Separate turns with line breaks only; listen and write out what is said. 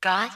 God